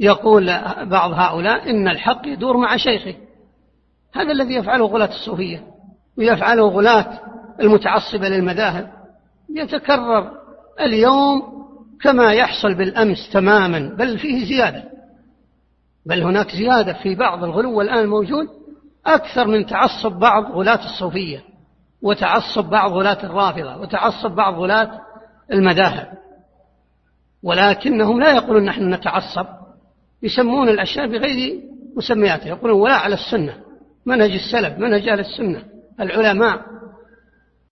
يقول بعض هؤلاء إن الحق يدور مع شيخه. هذا الذي يفعله غلاة الصوفية ويفعله غلاة المتعصبة للمذاهب. يتكرر اليوم كما يحصل بالأمس تماما بل فيه زيادة. بل هناك زيادة في بعض الغلو الآن موجود أكثر من تعصب بعض غلاة الصوفية وتعصب بعض غلاة الرافضة وتعصب بعض غلاة المذاهب. ولكنهم لا يقولون نحن نتعصب. يسمون الأشياء بغير مسمياتها يقولون ولا على السنة منهج السلف منهج أهل السنة العلماء.